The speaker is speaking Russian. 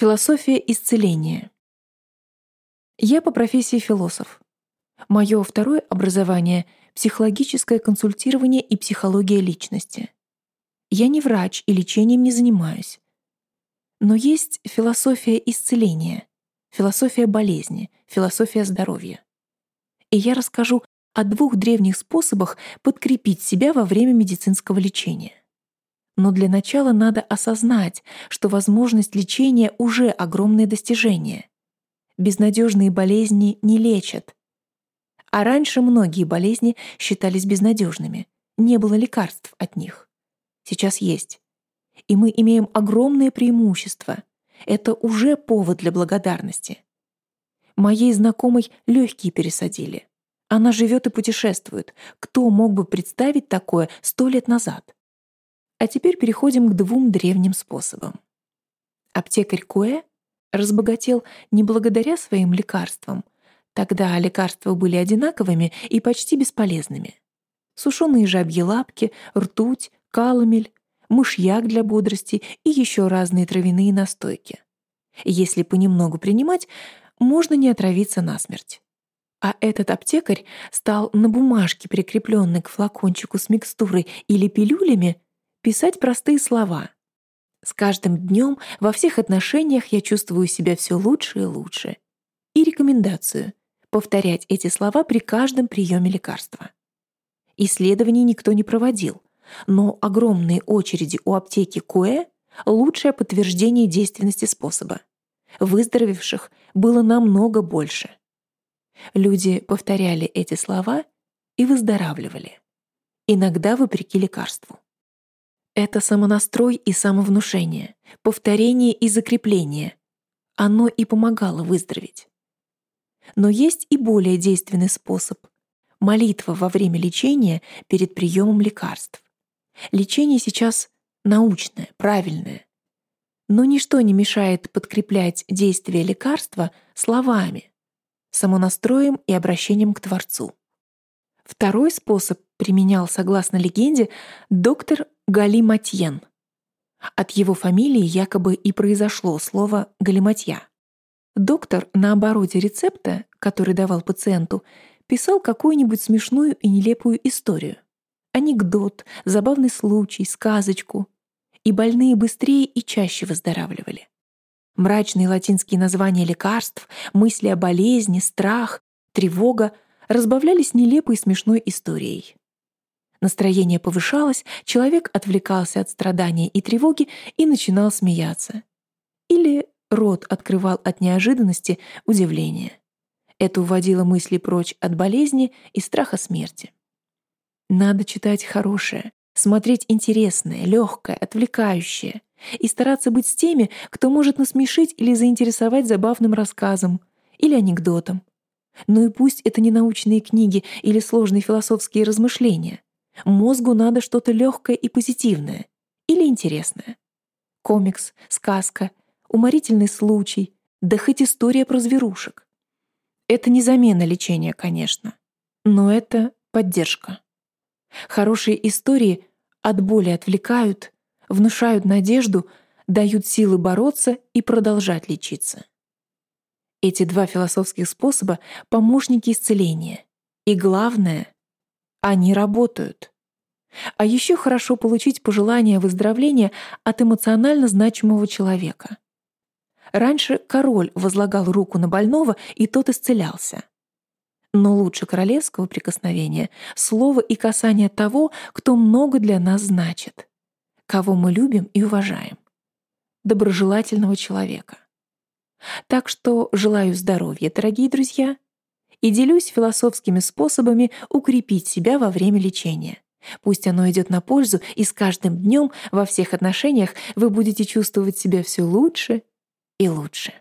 Философия исцеления. Я по профессии философ. Мое второе образование — психологическое консультирование и психология личности. Я не врач и лечением не занимаюсь. Но есть философия исцеления, философия болезни, философия здоровья. И я расскажу о двух древних способах подкрепить себя во время медицинского лечения. Но для начала надо осознать, что возможность лечения уже огромное достижение. Безнадежные болезни не лечат. А раньше многие болезни считались безнадежными, не было лекарств от них. Сейчас есть. И мы имеем огромное преимущество. Это уже повод для благодарности. Моей знакомой легкие пересадили. Она живет и путешествует. Кто мог бы представить такое сто лет назад? А теперь переходим к двум древним способам. Аптекарь Куэ разбогател не благодаря своим лекарствам. Тогда лекарства были одинаковыми и почти бесполезными. Сушеные жабьи лапки, ртуть, каламель, мышьяк для бодрости и еще разные травяные настойки. Если понемногу принимать, можно не отравиться насмерть. А этот аптекарь стал на бумажке, прикрепленной к флакончику с микстурой или пилюлями, писать простые слова. С каждым днем во всех отношениях я чувствую себя все лучше и лучше. И рекомендацию — повторять эти слова при каждом приеме лекарства. Исследований никто не проводил, но огромные очереди у аптеки Куэ — лучшее подтверждение действенности способа. Выздоровевших было намного больше. Люди повторяли эти слова и выздоравливали. Иногда вопреки лекарству. Это самонастрой и самовнушение, повторение и закрепление. Оно и помогало выздороветь. Но есть и более действенный способ — молитва во время лечения перед приемом лекарств. Лечение сейчас научное, правильное. Но ничто не мешает подкреплять действие лекарства словами, самонастроем и обращением к Творцу. Второй способ применял, согласно легенде, доктор Галиматьен. От его фамилии якобы и произошло слово «галиматья». Доктор на обороте рецепта, который давал пациенту, писал какую-нибудь смешную и нелепую историю. Анекдот, забавный случай, сказочку. И больные быстрее и чаще выздоравливали. Мрачные латинские названия лекарств, мысли о болезни, страх, тревога разбавлялись нелепой и смешной историей. Настроение повышалось, человек отвлекался от страдания и тревоги и начинал смеяться. Или рот открывал от неожиданности удивления. Это уводило мысли прочь от болезни и страха смерти. Надо читать хорошее, смотреть интересное, легкое, отвлекающее и стараться быть с теми, кто может насмешить или заинтересовать забавным рассказом или анекдотом. Ну и пусть это не научные книги или сложные философские размышления — Мозгу надо что-то легкое и позитивное или интересное. Комикс, сказка, уморительный случай, да хоть история про зверушек. Это не замена лечения, конечно, но это поддержка. Хорошие истории от боли отвлекают, внушают надежду, дают силы бороться и продолжать лечиться. Эти два философских способа — помощники исцеления. И главное — они работают. А еще хорошо получить пожелание выздоровления от эмоционально значимого человека. Раньше король возлагал руку на больного, и тот исцелялся. Но лучше королевского прикосновения — слово и касание того, кто много для нас значит, кого мы любим и уважаем. Доброжелательного человека. Так что желаю здоровья, дорогие друзья, и делюсь философскими способами укрепить себя во время лечения. Пусть оно идет на пользу, и с каждым днем во всех отношениях вы будете чувствовать себя все лучше и лучше.